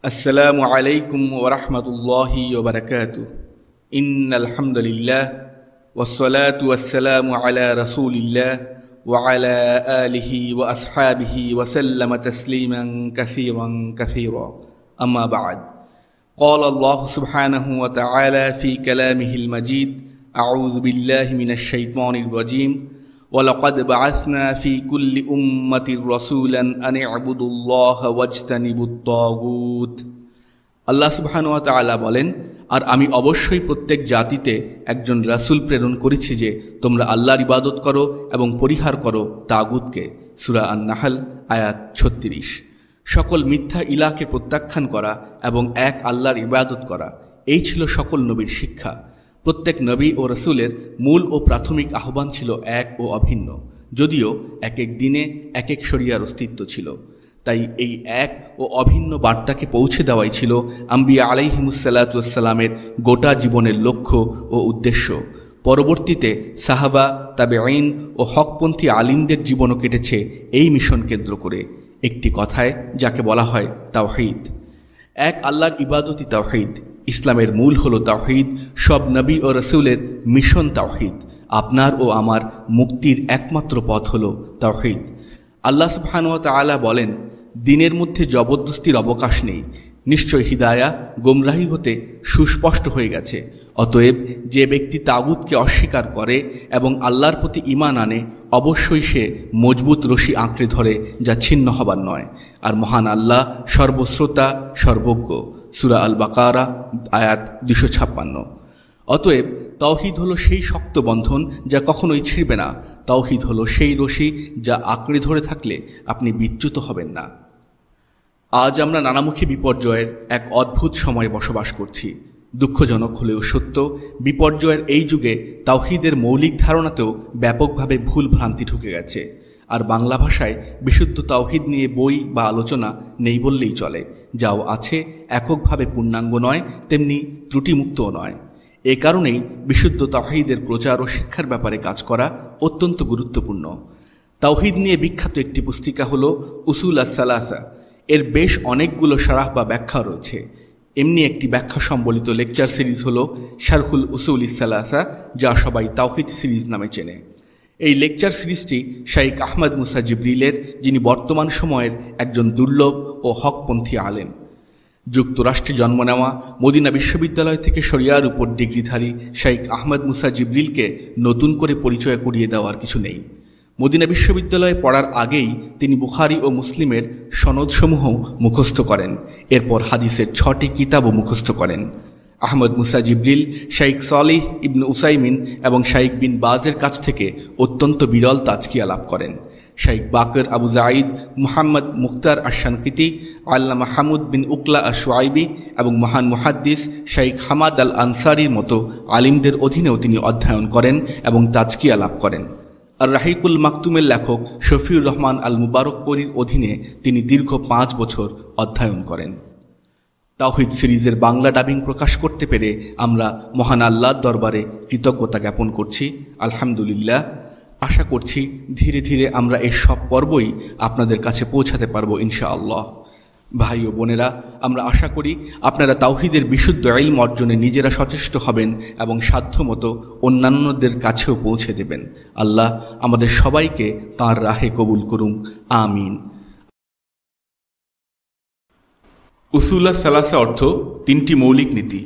السلام عليكم ورحمة الله وبركاته. إن الحمد لله والصلاة والسلام على رسول الله وعلى آله وأصحابه وسلم تسليما كثيرا كثيرا. أما بعد قال الله سبحانه وتعالى في كلامه المجيد أعوذ بالله من الشيطان الرجيم. ولقد بعثنا في كل أمة رسولا أن اعبدوا الله واجتنبوا الطاغوت আল্লাহ সুবহানুয়া তাআলা বলেন আর আমি অবশ্যই প্রত্যেক জাতিতে একজন রাসূল প্রেরণ করেছি যে তোমরা আল্লাহর ইবাদত করো এবং পরিহার করো তাগুতকে সূরা আন-নাহল আয়াত ছত্রিশ সকল মিথ্যা ইলাকে প্রত্যাখ্যান করা এবং এক আল্লাহর ইবাদত করা এই ছিল সকল নবীর শিক্ষা প্রত্যেক নবী ও রসুলের মূল ও প্রাথমিক আহ্বান ছিল এক ও অভিন্ন, যদিও এক এক দিনে এক এক শরিয়ার অস্তিত্ব ছিল। তাই এই এক ও অভিন্ন বার্তাকে পৌঁছে দেওয়াই ছিল আম্বিয়া আলাইহিমুসাল্লাতামের গোটা জীবনের লক্ষ্য ও উদ্দেশ্য। পরবর্তীতে সাহাবা তাবে আইন ও হকপন্থী আলিমদের জীবনও কেটেছে এই মিশন কেন্দ্র করে। একটি কথায় যাকে বলা হয় তাওহিদ। এক আল্লাহর ইবাদতি তাওহিদ। ইসলামের মূল হল তাওহিদ, সব নবী ও রসুলের মিশন তাওহিদ। আপনার ও আমার মুক্তির একমাত্র পথ হল তাওহিদ। আল্লাহ সুবহানুয়া তাআলা বলেন, দিনের মধ্যে জবরদস্তির অবকাশ নেই। নিশ্চয় হিদায়া গোমরাহি হতে সুস্পষ্ট হয়ে গেছে। অতএব যে ব্যক্তি তাগুতকে অস্বীকার করে এবং আল্লাহর প্রতি ইমান আনে, অবশ্যই সে মজবুত রশি আঁকড়ে ধরে যা ছিন্ন হবার নয়। আর মহান আল্লাহ সর্বশ্রোতা, সর্বজ্ঞ। সুরা আল বাকারা আয়াত দুশো ছাপ্পান্ন। অতএব তৌহিদ হলো সেই শক্ত বন্ধন যা কখনোই ছিঁড়বে না। তৌহিদ হলো সেই রশি যা আঁকড়ে ধরে থাকলে আপনি বিচ্যুত হবেন না। আজ আমরা নানামুখী বিপর্যয়ের এক অদ্ভুত সময়ে বসবাস করছি। দুঃখজনক হলেও সত্য, বিপর্যয়ের এই যুগে তাওহিদের মৌলিক ধারণাতেও ব্যাপকভাবে ভুল ভ্রান্তি ঢুকে গেছে। আর বাংলা ভাষায় বিশুদ্ধ তাওহিদ নিয়ে বই বা আলোচনা নেই বললেই চলে, যাও আছে এককভাবে পূর্ণাঙ্গ নয়, তেমনি ত্রুটিমুক্তও নয়। এ কারণেই বিশুদ্ধ তাওহিদের প্রচার ও শিক্ষার ব্যাপারে কাজ করা অত্যন্ত গুরুত্বপূর্ণ। তাওহিদ নিয়ে বিখ্যাত একটি পুস্তিকা হল উসুল আসালাসা এর বেশ অনেকগুলো সারাহ বা ব্যাখ্যা রয়েছে। এমনি একটি ব্যাখ্যা সম্বলিত লেকচার সিরিজ হল শারহুল উসুল ইসালাসা যা সবাই তাওহিদ সিরিজ নামে চেনে। এই লেকচার সিরিজটি শাইক আহমদ মুসা জিবরিলের, যিনি বর্তমান সময়ের একজন দুর্লভ ও হকপন্থী আলেম। যুক্তরাষ্ট্রে জন্ম নেওয়া, মদিনা বিশ্ববিদ্যালয় থেকে শরিয়ার উপর ডিগ্রিধারী শাইক আহমদ মুসা জিবরিলকে নতুন করে পরিচয় করিয়ে দেওয়ার কিছু নেই। মদিনা বিশ্ববিদ্যালয়ে পড়ার আগেই তিনি বুখারি ও মুসলিমের সনদসমূহ মুখস্থ করেন। এরপর হাদিসের ছটি কিতাবও মুখস্থ করেন। আহমদ মুসা জিবরিল শাইক সলিহ ইবনু উসাইমিন এবং শাইক বিন বাজের কাছ থেকে অত্যন্ত বিরল তাজকিয়া লাভ করেন। শাইক বাকর আবু জাইদ মুহাম্মদ মুখতার আশানকিতি আল্লাহ মাহমুদ বিন উকলা আশোয়াইবি এবং মহান মুহাদ্দিস শাইক হামাদ আল আনসারির মতো আলিমদের অধীনেও তিনি অধ্যয়ন করেন এবং তাজকিয়া লাভ করেন। আর রাহিকুল মাকতুমের লেখক শফিউর রহমান আল মুবারকপরির অধীনে তিনি দীর্ঘ পাঁচ বছর অধ্যয়ন করেন। তাওহিদ সিরিজের বাংলা ডাবিং প্রকাশ করতে পেরে আমরা মহান আল্লাহর দরবারে কৃতজ্ঞতা জ্ঞাপন করছি। আলহামদুলিল্লাহ। আশা করছি ধীরে ধীরে আমরা এই সব পর্বই আপনাদের কাছে পৌঁছাতে পারব ইনশাআল্লাহ। ভাই ও বোনেরা, আমরা আশা করি আপনারা তাওহিদের বিশুদ্ধ আইলম অর্জনে নিজেরা সচেষ্ট হবেন এবং সাধ্যমতো অন্যান্যদের কাছেও পৌঁছে দেবেন। আল্লাহ আমাদের সবাইকে তাঁর রাহে কবুল করুন। আমিন। উসুল্লাহ সালাসা অর্থ তিনটি মৌলিক নীতি।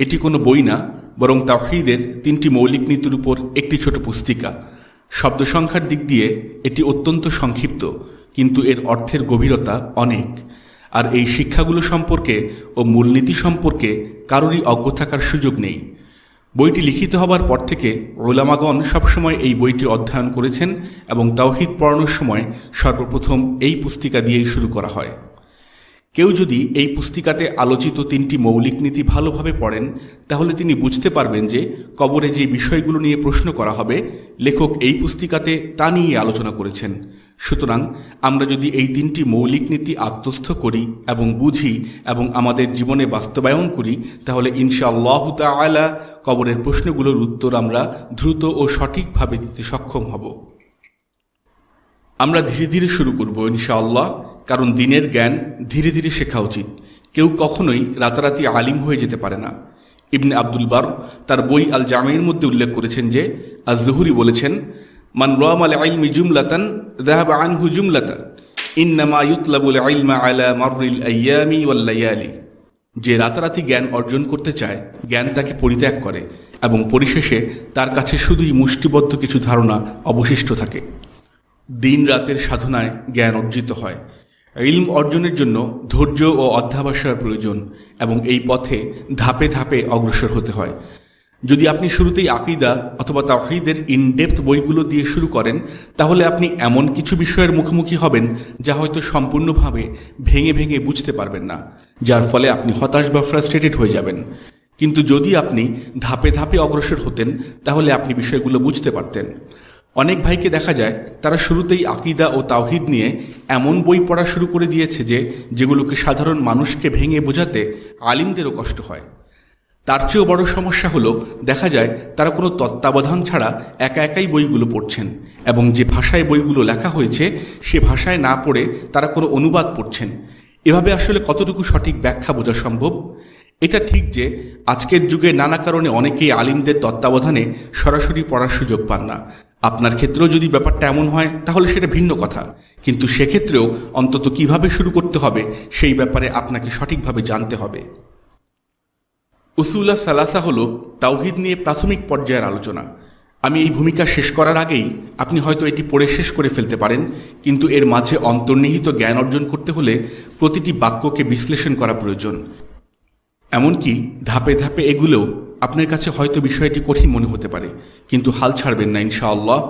এটি কোনো বই না, বরং তাওহিদের তিনটি মৌলিক নীতির উপর একটি ছোট পুস্তিকা। শব্দ সংখ্যার দিক দিয়ে এটি অত্যন্ত সংক্ষিপ্ত, কিন্তু এর অর্থের গভীরতা অনেক। আর এই শিক্ষাগুলো সম্পর্কে ও মূলনীতি সম্পর্কে কারোরই অজ্ঞ থাকার সুযোগ নেই। বইটি লিখিত হবার পর থেকে ওলামাগণ সবসময় এই বইটি অধ্যয়ন করেছেন এবং তাওহিদ পড়ানোর সময় সর্বপ্রথম এই পুস্তিকা দিয়েই শুরু করা হয়। কেউ যদি এই পুস্তিকাতে আলোচিত তিনটি মৌলিক নীতি ভালোভাবে পড়েন, তাহলে তিনি বুঝতে পারবেন যে কবরে যে বিষয়গুলো নিয়ে প্রশ্ন করা হবে, লেখক এই পুস্তিকাতে তা নিয়ে আলোচনা করেছেন। সুতরাং আমরা যদি এই তিনটি মৌলিক নীতি আত্মস্থ করি এবং বুঝি এবং আমাদের জীবনে বাস্তবায়ন করি, তাহলে ইনশাআল্লাহ তালা কবরের প্রশ্নগুলোর উত্তর আমরা দ্রুত ও সঠিকভাবে দিতে সক্ষম হব। আমরা ধীরে ধীরে শুরু করব ইনশাআল্লাহ। কারণ দিনের জ্ঞান ধীরে ধীরে শেখা উচিত। কেউ কখনোই রাতারাতি আলিম হয়ে যেতে পারে না। ইবনে আব্দুল বার তার বই আল জামির মধ্যে উল্লেখ করেছেন যে আজ জহুরি বলেছেন, মান রাম আল আইলমি জুমলাতান দাহাব আনহু জুমলাতা, ইন্নামা ইউতলাবুল যে রাতারাতি জ্ঞান অর্জন করতে চায়, জ্ঞান তাকে পরিত্যাগ করে এবং পরিশেষে তার কাছে শুধুই মুষ্টিবদ্ধ কিছু ধারণা অবশিষ্ট থাকে। দিন রাতের সাধনায় জ্ঞান অর্জিত হয়। ইলম অর্জনের জন্য ধৈর্য ও অধ্যাবসায়ের প্রয়োজন এবং এই পথে ধাপে ধাপে অগ্রসর হতে হয়। যদি আপনি শুরুতেই আকিদা অথবা তাহিদের ইনডেপথ বইগুলো দিয়ে শুরু করেন, তাহলে আপনি এমন কিছু বিষয়ের মুখোমুখি হবেন যা হয়তো সম্পূর্ণভাবে ভেঙে ভেঙে বুঝতে পারবেন না, যার ফলে আপনি হতাশ বা ফ্রাস্ট্রেটেড হয়ে যাবেন। কিন্তু যদি আপনি ধাপে ধাপে অগ্রসর হতেন, তাহলে আপনি বিষয়গুলো বুঝতে পারতেন। অনেক ভাইকে দেখা যায়, তারা শুরুতেই আকিদা ও তাওহিদ নিয়ে এমন বই পড়া শুরু করে দিয়েছে যে, যেগুলোকে সাধারণ মানুষকে ভেঙে বোঝাতে আলিমদেরও কষ্ট হয়। তার চেয়েও বড় সমস্যা হলো, দেখা যায় তারা কোনো তত্ত্বাবধান ছাড়া একা একাই বইগুলো পড়ছেন এবং যে ভাষায় বইগুলো লেখা হয়েছে, সে ভাষায় না পড়ে তারা কোনো অনুবাদ পড়ছেন। এভাবে আসলে কতটুকু সঠিক ব্যাখ্যা বোঝা সম্ভব? এটা ঠিক যে, আজকের যুগে নানা কারণে অনেকেই আলিমদের তত্ত্বাবধানে সরাসরি পড়ার সুযোগ পান না। আপনার ক্ষেত্রেও যদি ব্যাপারটা এমন হয়, তাহলে সেটা ভিন্ন কথা। কিন্তু সেক্ষেত্রেও অন্তত কীভাবে শুরু করতে হবে, সেই ব্যাপারে আপনাকে সঠিকভাবে জানতে হবে। উসুল্লাহ সালাসা হল তাওহিদ নিয়ে প্রাথমিক পর্যায়ের আলোচনা। আমি এই ভূমিকা শেষ করার আগেই আপনি হয়তো এটি পড়ে শেষ করে ফেলতে পারেন, কিন্তু এর মাঝে অন্তর্নিহিত জ্ঞান অর্জন করতে হলে প্রতিটি বাক্যকে বিশ্লেষণ করা প্রয়োজন। এমনকি ধাপে ধাপে এগুলোও আপনার কাছে হয়তো বিষয়টি কঠিন মনে হতে পারে, কিন্তু হাল ছাড়বেন না ইনশাআল্লাহ।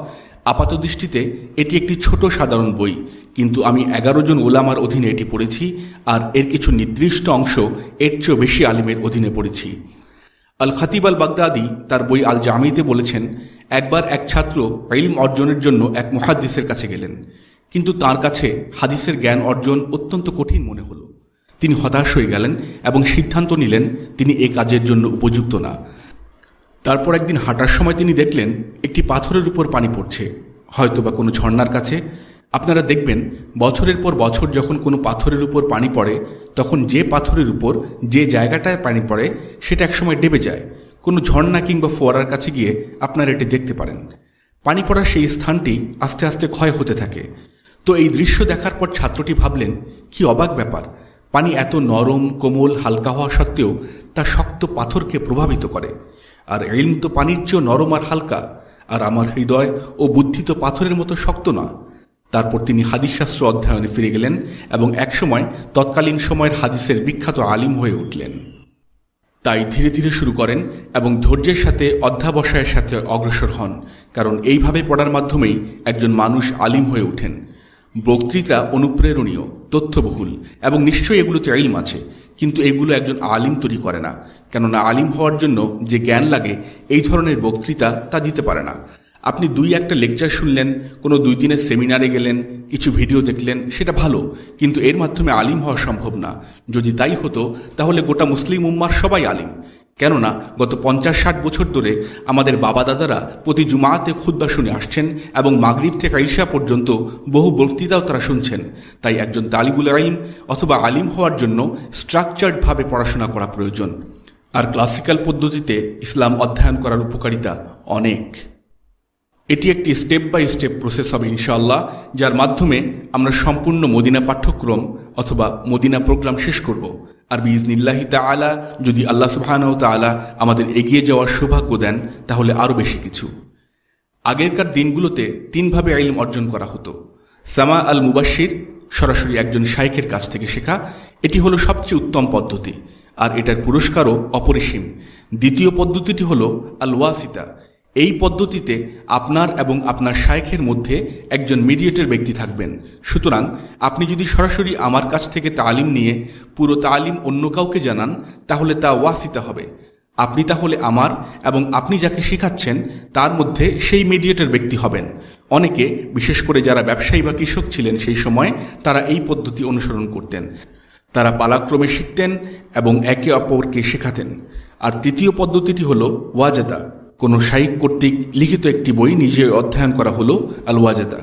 আপাত দৃষ্টিতে এটি একটি ছোট সাধারণ বই, কিন্তু আমি এগারো জন ওলামার অধীনে এটি পড়েছি, আর এর কিছু নির্দিষ্ট অংশ এর চেয়েও বেশি আলিমের অধীনে পড়েছি। আল খাতিব আল বাগদাদি তার বই আল জামিতে বলেছেন, একবার এক ছাত্র ইলম অর্জনের জন্য এক মহাদ্দিসের কাছে গেলেন, কিন্তু তার কাছে হাদিসের জ্ঞান অর্জন অত্যন্ত কঠিন মনে হলো। তিনি হতাশ হয়ে গেলেন এবং সিদ্ধান্ত নিলেন তিনি এ কাজের জন্য উপযুক্ত না। তারপর একদিন হাঁটার সময় তিনি দেখলেন একটি পাথরের উপর পানি পড়ছে। হয়তো বা কোনো ঝর্নার কাছে। আপনারা দেখবেন, বছরের পর বছর যখন কোনো পাথরের উপর পানি পড়ে, তখন যে পাথরের উপর, যে জায়গাটায় পানি পড়ে, সেটা একসময় ডেবে যায়। কোনো ঝর্ণা কিংবা ফোয়ারার কাছে গিয়ে আপনারা এটি দেখতে পারেন। পানি পড়ার সেই স্থানটি আস্তে আস্তে ক্ষয় হতে থাকে। তো এই দৃশ্য দেখার পর ছাত্রটি ভাবলেন, কি অবাক ব্যাপার। পানি এত নরম, কোমল, হালকা হওয়া সত্ত্বেও তা শক্ত পাথরকে প্রভাবিত করে। আর এলম তো পানির চেয়েও নরম আর হালকা, আর আমার হৃদয় ও বুদ্ধি তো পাথরের মতো শক্ত না। তারপর তিনি হাদিসশাস্ত্র অধ্যয়নে ফিরে গেলেন এবং একসময় তৎকালীন সময়ের হাদিসের বিখ্যাত আলিম হয়ে উঠলেন। তাই ধীরে ধীরে শুরু করেন এবং ধৈর্যের সাথে, অধ্যাবসায়ের সাথে অগ্রসর হন, কারণ এইভাবে পড়ার মাধ্যমেই একজন মানুষ আলিম হয়ে ওঠেন। বক্তৃতা অনুপ্রেরণীয়, তথ্যবহুল এবং নিশ্চয়ই এগুলোতে আইলম আছে, কিন্তু এগুলো একজন আলিম তৈরি করে না, কেননা আলিম হওয়ার জন্য যে জ্ঞান লাগে, এই ধরনের বক্তৃতা তা দিতে পারে না। আপনি দুই একটা লেকচার শুনলেন, কোনো দুই দিনের সেমিনারে গেলেন, কিছু ভিডিও দেখলেন, সেটা ভালো, কিন্তু এর মাধ্যমে আলিম হওয়া সম্ভব না। যদি তাই হতো, তাহলে গোটা মুসলিম উম্মার সবাই আলিম। কেননা গত পঞ্চাশ ষাট বছর ধরে আমাদের বাবা দাদারা প্রতি জুমাতে খুদ্া শুনে আসছেন এবং মাগরীব থেকে ঈশা পর্যন্ত বহু বক্তৃতাও তারা শুনছেন। তাই একজন তালিবুল আইম অথবা আলিম হওয়ার জন্য স্ট্রাকচার্ডভাবে পড়াশোনা করা প্রয়োজন। আর ক্লাসিক্যাল পদ্ধতিতে ইসলাম অধ্যয়ন করার উপকারিতা অনেক। এটি একটি স্টেপ বাই স্টেপ প্রসেস হবে ইনশাআল্লাহ, যার মাধ্যমে আমরা সম্পূর্ণ মদিনা পাঠ্যক্রম অথবা মদিনা প্রোগ্রাম শেষ করব। আর বিজনিল্লাহি তালা যদি আল্লাহ সুবাহানাও তালা আমাদের এগিয়ে যাওয়ার সৌভাগ্য দেন, তাহলে আরও বেশি কিছু। আগেরকার দিনগুলোতে তিনভাবে আইলম অর্জন করা হতো। সামা আল মুবাসির সরাসরি একজন শাইখের কাছ থেকে শেখা, এটি হলো সবচেয়ে উত্তম পদ্ধতি। আর এটার পুরস্কারও অপরিসীম। দ্বিতীয় পদ্ধতিটি হল আল ওয়াসিতা এই পদ্ধতিতে আপনার এবং আপনার শায়েখের মধ্যে একজন মিডিয়েটের ব্যক্তি থাকবেন। সুতরাং আপনি যদি সরাসরি আমার কাছ থেকে তালিম নিয়ে পুরো তালিম অন্য কাউকে জানান, তাহলে তা ওয়াসিতা হবে। আপনি তাহলে আমার এবং আপনি যাকে শেখাচ্ছেন, তার মধ্যে সেই মিডিয়েটের ব্যক্তি হবেন। অনেকে, বিশেষ করে যারা ব্যবসায়ী বা কৃষক ছিলেন সেই সময়, তারা এই পদ্ধতি অনুসরণ করতেন। তারা পালাক্রমে শিখতেন এবং একে অপরকে শেখাতেন। আর তৃতীয় পদ্ধতিটি হল ওয়াজাদা। কোনো শাইক কর্তৃক লিখিত একটি বই নিজে অধ্যয়ন করা হলো আল ওয়াজাদা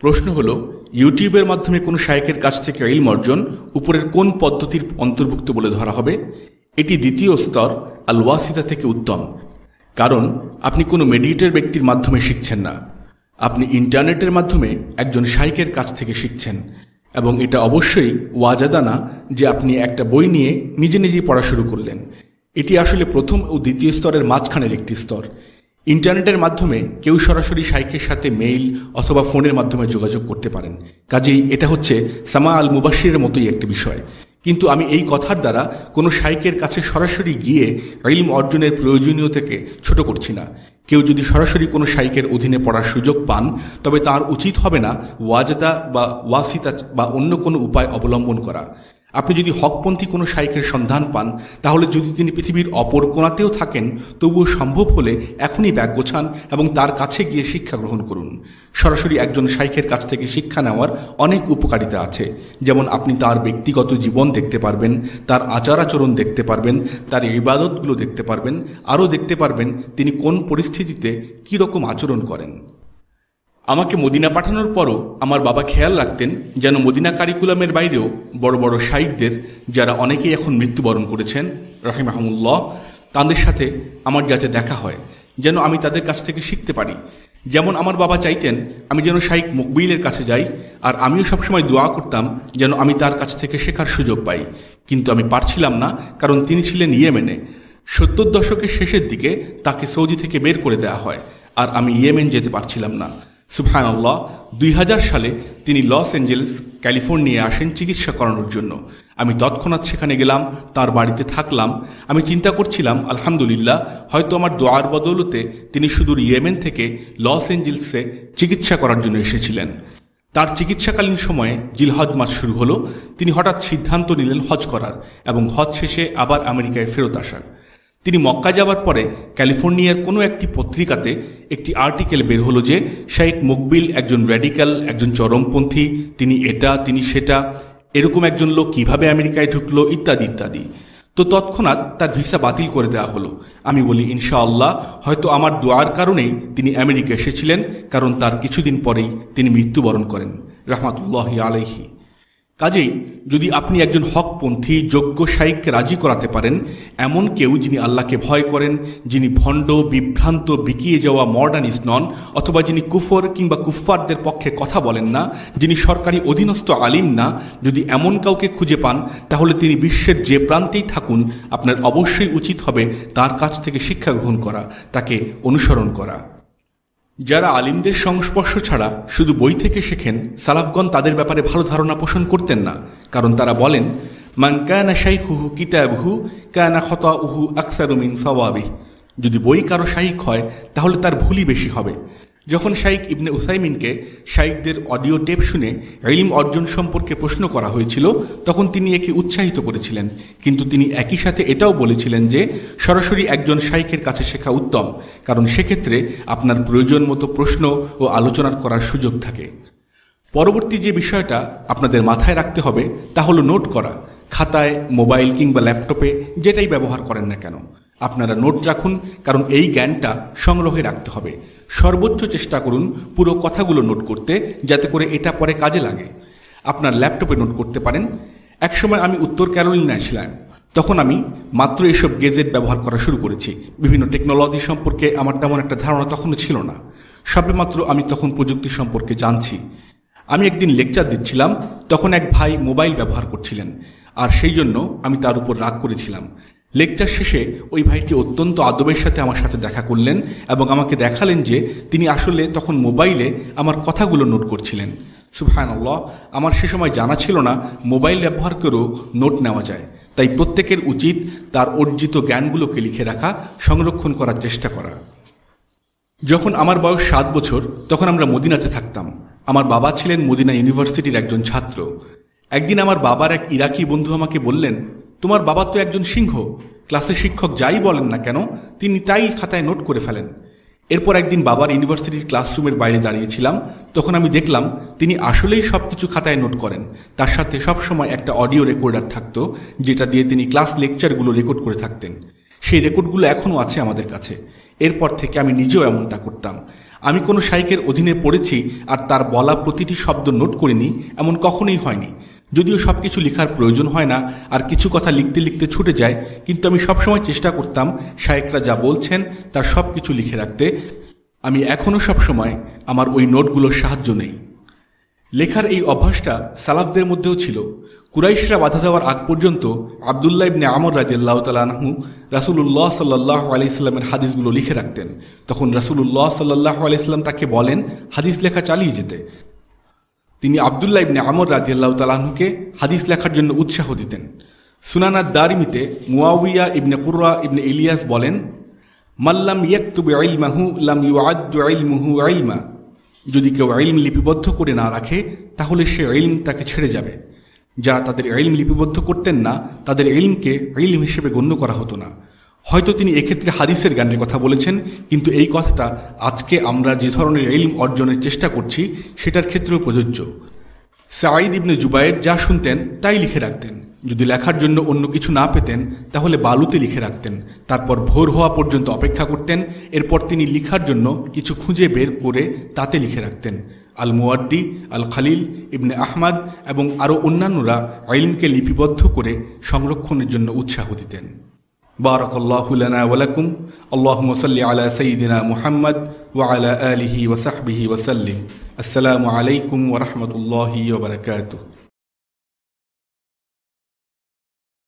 প্রশ্ন হলো, ইউটিউবের মাধ্যমে কোনো শায়কের কাছ থেকে ইলম অর্জন উপরের কোন পদ্ধতির অন্তর্ভুক্ত বলে ধরা হবে? এটি দ্বিতীয় স্তর আল ওয়াসিতা থেকে উত্তম। কারণ, আপনি কোনো মেডিয়েটের ব্যক্তির মাধ্যমে শিখছেন না। আপনি ইন্টারনেটের মাধ্যমে একজন শাইকের কাছ থেকে শিখছেন। এবং এটা অবশ্যই ওয়াজাদা না যে আপনি একটা বই নিয়ে নিজে নিজেই পড়া শুরু করলেন। এটি আসলে প্রথম ও দ্বিতীয় স্তরের মাঝখানের একটি স্তর। ইন্টারনেটের মাধ্যমে কেউ সরাসরি শাইকের সাথে মেইল অথবা ফোনের মাধ্যমে যোগাযোগ করতে পারেন। কাজেই এটা হচ্ছে সামা আল মুবাসিরের মতোই একটি বিষয়। কিন্তু আমি এই কথার দ্বারা কোনো শাইকের কাছে সরাসরি গিয়ে ইলম অর্জনের প্রয়োজনীয় থেকে ছোট করছি না। কেউ যদি সরাসরি কোনো শাইকের অধীনে পড়ার সুযোগ পান, তবে তার উচিত হবে না ওয়াজদা বা ওয়াসিতা বা অন্য কোনো উপায় অবলম্বন করা। আপনি যদি হকপন্থী কোনো শাইকের সন্ধান পান, তাহলে যদি তিনি পৃথিবীর অপর কোনাতেও থাকেন, তবুও সম্ভব হলে এখনই ব্যাগ গোছান এবং তার কাছে গিয়ে শিক্ষা গ্রহণ করুন। সরাসরি একজন শাইখের কাছ থেকে শিক্ষা নেওয়ার অনেক উপকারিতা আছে। যেমন আপনি তার ব্যক্তিগত জীবন দেখতে পারবেন, তার আচার আচরণ দেখতে পারবেন, তার ইবাদতগুলো দেখতে পারবেন, আরও দেখতে পারবেন তিনি কোন পরিস্থিতিতে কী রকম আচরণ করেন। আমাকে মদিনা পাঠানোর পরও আমার বাবা খেয়াল রাখতেন যেন মদিনা কারিকুলামের বাইরেও বড় বড় শাহিকদের যারা অনেকেই এখন মৃত্যুবরণ করেছেন, রাহিমাহমুল্লাহ, তাদের সাথে আমার যাতে দেখা হয়, যেন আমি তাদের কাছ থেকে শিখতে পারি। যেমন আমার বাবা চাইতেন আমি যেন শাইক মকবিলের কাছে যাই, আর আমিও সবসময় দোয়া করতাম যেন আমি তার কাছ থেকে শেখার সুযোগ পাই। কিন্তু আমি পারছিলাম না, কারণ তিনি ছিলেন ইয়েমেনে। সত্তর দশকের শেষের দিকে তাকে সৌদি থেকে বের করে দেওয়া হয়, আর আমি ইয়েমেন যেতে পারছিলাম না। সুফহান আল্লাহ দুই হাজার সালে তিনি লস অ্যাঞ্জেলেস ক্যালিফোর্নিয়া আসেন চিকিৎসা করানোর জন্য। আমি তৎক্ষণাৎ সেখানে গেলাম, তার বাড়িতে থাকলাম। আমি চিন্তা করছিলাম, আলহামদুলিল্লাহ, হয়তো আমার দোয়ার বদৌলতে তিনি সুদূর ইয়েমেন থেকে লস অ্যাঞ্জেলসে চিকিৎসা করার জন্য এসেছিলেন। তার চিকিৎসাকালীন সময়ে জিলহজ মাস শুরু হলো। তিনি হঠাৎ সিদ্ধান্ত নিলেন হজ করার এবং হজ শেষে আবার আমেরিকায় ফেরত আসার। তিনি মক্কা যাবার পরে ক্যালিফোর্নিয়ার কোনো একটি পত্রিকাতে একটি আর্টিকেল বের হলো যে শাইক মুকবিল একজন র্যাডিক্যাল, একজন চরমপন্থী, তিনি এটা, তিনি সেটা, এরকম একজন লোক কীভাবে আমেরিকায় ঢুকলো, ইত্যাদি ইত্যাদি। তো তৎক্ষণাৎ তার ভিসা বাতিল করে দেওয়া হলো। আমি বলি, ইনশাআল্লাহ, হয়তো আমার দোয়ার কারণেই তিনি আমেরিকা এসেছিলেন, কারণ তার কিছুদিন পরেই তিনি মৃত্যুবরণ করেন। রহমাতুল্লাহ আলাইহি। কাজেই যদি আপনি একজন হকপন্থী, যোগ্য শাইককে রাজি করাতে পারেন, এমন কেউ যিনি আল্লাহকে ভয় করেন, যিনি ভণ্ড, বিভ্রান্ত, বিকিয়ে যাওয়া মডার্নিস্ট নন, অথবা যিনি কুফর কিংবা কুফফারদের পক্ষে কথা বলেন না, যিনি সরকারি অধীনস্থ আলিম না, যদি এমন কাউকে খুঁজে পান, তাহলে তিনি বিশ্বের যে প্রান্তেই থাকুন, আপনার অবশ্যই উচিত হবে তার কাছ থেকে শিক্ষা গ্রহণ করা, তাকে অনুসরণ করা। যারা আলিমদের সংস্পর্শ ছাড়া শুধু বই থেকে শেখেন, সালাফগণ তাদের ব্যাপারে ভালো ধারণা পোষণ করতেন না। কারণ তারা বলেন, মান কায়না শাইখুহু কিতাবহু কায়না খত উহু আকসারুমিন সওয়াবি যদি বই কারও শাইক হয়, তাহলে তার ভুলই বেশি হবে। যখন শাইক ইবনে উসাইমিনকে শাইকদের অডিও টেপ শুনে ইলম অর্জন সম্পর্কে প্রশ্ন করা হয়েছিল, তখন তিনি একে উৎসাহিত করেছিলেন। কিন্তু তিনি একই সাথে এটাও বলেছিলেন যে, সরাসরি একজন শাইকের কাছে শেখা উত্তম, কারণ সেক্ষেত্রে আপনার প্রয়োজন মতো প্রশ্ন ও আলোচনার করার সুযোগ থাকে। পরবর্তী যে বিষয়টা আপনাদের মাথায় রাখতে হবে, তা হলো নোট করা, খাতায়, মোবাইল কিংবা ল্যাপটপে যেটাই ব্যবহার করেন না কেন। আপনারা নোট রাখুন, কারণ এই জ্ঞানটা সংগ্রহে রাখতে হবে। সর্বোচ্চ চেষ্টা করুন পুরো কথাগুলো নোট করতে, যাতে করে এটা পরে কাজে লাগে। আপনার ল্যাপটপে নোট করতে পারেন। একসময় আমি উত্তর ক্যারোলিনায় ছিলাম। তখন আমি মাত্র এসব গেজেট ব্যবহার করা শুরু করেছি। বিভিন্ন টেকনোলজি সম্পর্কে আমার তেমন একটা ধারণা তখনও ছিল না। সবেমাত্র আমি তখন প্রযুক্তি সম্পর্কে জানছি। আমি একদিন লেকচার দিচ্ছিলাম, তখন এক ভাই মোবাইল ব্যবহার করছিলেন। আর সেই জন্য আমি তার উপর রাগ করেছিলাম। লেকচার শেষে ওই ভাইটি অত্যন্ত আদবের সাথে আমার সাথে দেখা করলেন এবং আমাকে দেখালেন যে তিনি আসলে তখন মোবাইলে আমার কথাগুলো নোট করছিলেন। সুফহান আল্লাহ আমার সে সময় জানা ছিল না মোবাইল ব্যবহার করেও নোট নেওয়া যায়। তাই প্রত্যেকের উচিত তার অর্জিত জ্ঞানগুলোকে লিখে রাখা, সংরক্ষণ করার চেষ্টা করা। যখন আমার বয়স সাত বছর, তখন আমরা মদিনাতে থাকতাম। আমার বাবা ছিলেন মদিনা ইউনিভার্সিটির একজন ছাত্র। একদিন আমার বাবার এক ইরাকি বন্ধু আমাকে বললেন তোমার বাবা তো একজন সিংহ। ক্লাসের শিক্ষক যাই বলেন না কেন, তিনি তাই খাতায় নোট করে ফেলেন। এরপর একদিন বাবার ইউনিভার্সিটির ক্লাসরুমের বাইরে দাঁড়িয়েছিলাম। তখন আমি দেখলাম, তিনি আসলেই সব কিছু খাতায় নোট করেন। তার সাথে সবসময় একটা অডিও রেকর্ডার থাকতো, যেটা দিয়ে তিনি ক্লাস লেকচারগুলো রেকর্ড করে থাকতেন। সেই রেকর্ডগুলো এখনও আছে আমাদের কাছে। এরপর থেকে আমি নিজেও এমনটা করতাম। আমি কোনো শাইকের অধীনে পড়েছি আর তার বলা প্রতিটি শব্দ নোট করিনি, এমন কখনোই হয়নি। যদিও সব কিছু লেখার প্রয়োজন হয় না, আর কিছু কথা লিখতে লিখতে ছুটে যায়, কিন্তু আমি সবসময় চেষ্টা করতাম শায়েকরা যা বলছেন তার সব কিছু লিখে রাখতে। আমি এখনও সবসময় আমার ওই নোটগুলোর সাহায্য নেই। লেখার এই অভ্যাসটা সালাফদের মধ্যেও ছিল। কুরাইশরা বাধা দেওয়ার আগ পর্যন্ত আবদুল্লাহ ইবনে আমর রাজিয়াল্লাহ তালাহু রাসুল্লাহ সাল্লাহ আলাইস্লামের হাদিসগুলো লিখে রাখতেন। তখন রাসুল্লাহ সাল্লাহ আলাইস্লাম তাকে বলেন, হাদিস লেখা চালিয়ে যেতে। তিনি আবদুল্লাহ ইবনে আমর রাজিয়াল্লাহ তালাহুকে হাদিস লেখার জন্য উৎসাহ দিতেন। সুনানাদ দারিমিতে মুয়াউইয়া ইবনে কুর্রা ইবনে ইলিয়াস বলেন মাল্লাম ইয়াকতুব ইলমাহু, লাম ইউআদ্দু ইলমুহু ইলমা। যদি কেউ ইলম লিপিবদ্ধ করে না রাখে, তাহলে সে ইলম তাকে ছেড়ে যাবে। যারা তাদের ইলম লিপিবদ্ধ করতেন না, তাদের ইলমকে ইলম হিসেবে গণ্য করা হতো না। হয়তো তিনি এক্ষেত্রে হাদিসের জ্ঞানের কথা বলেছেন, কিন্তু এই কথাটা আজকে আমরা যে ধরনের ইলম অর্জনের চেষ্টা করছি, সেটার ক্ষেত্রেও প্রযোজ্য। সাঈদ ইবনে জুবাইর যা শুনতেন, তাই লিখে রাখতেন। যদি লেখার জন্য অন্য কিছু না পেতেন, তাহলে বালুতে লিখে রাখতেন। তারপর ভোর হওয়া পর্যন্ত অপেক্ষা করতেন। এরপর তিনি লিখার জন্য কিছু খুঁজে বের করে তাতে লিখে রাখতেন। আল মুয়াদ্দি আল খালিল ইবনে আহমাদ এবং আরও অন্যান্যরা আইলমকে লিপিবদ্ধ করে সংরক্ষণের জন্য উৎসাহ দিতেন। بارك الله لنا ولكم. اللهم صل على سيدنا محمد وعلى آله وصحبه وسلم. السلام عليكم ورحمة الله وبركاته.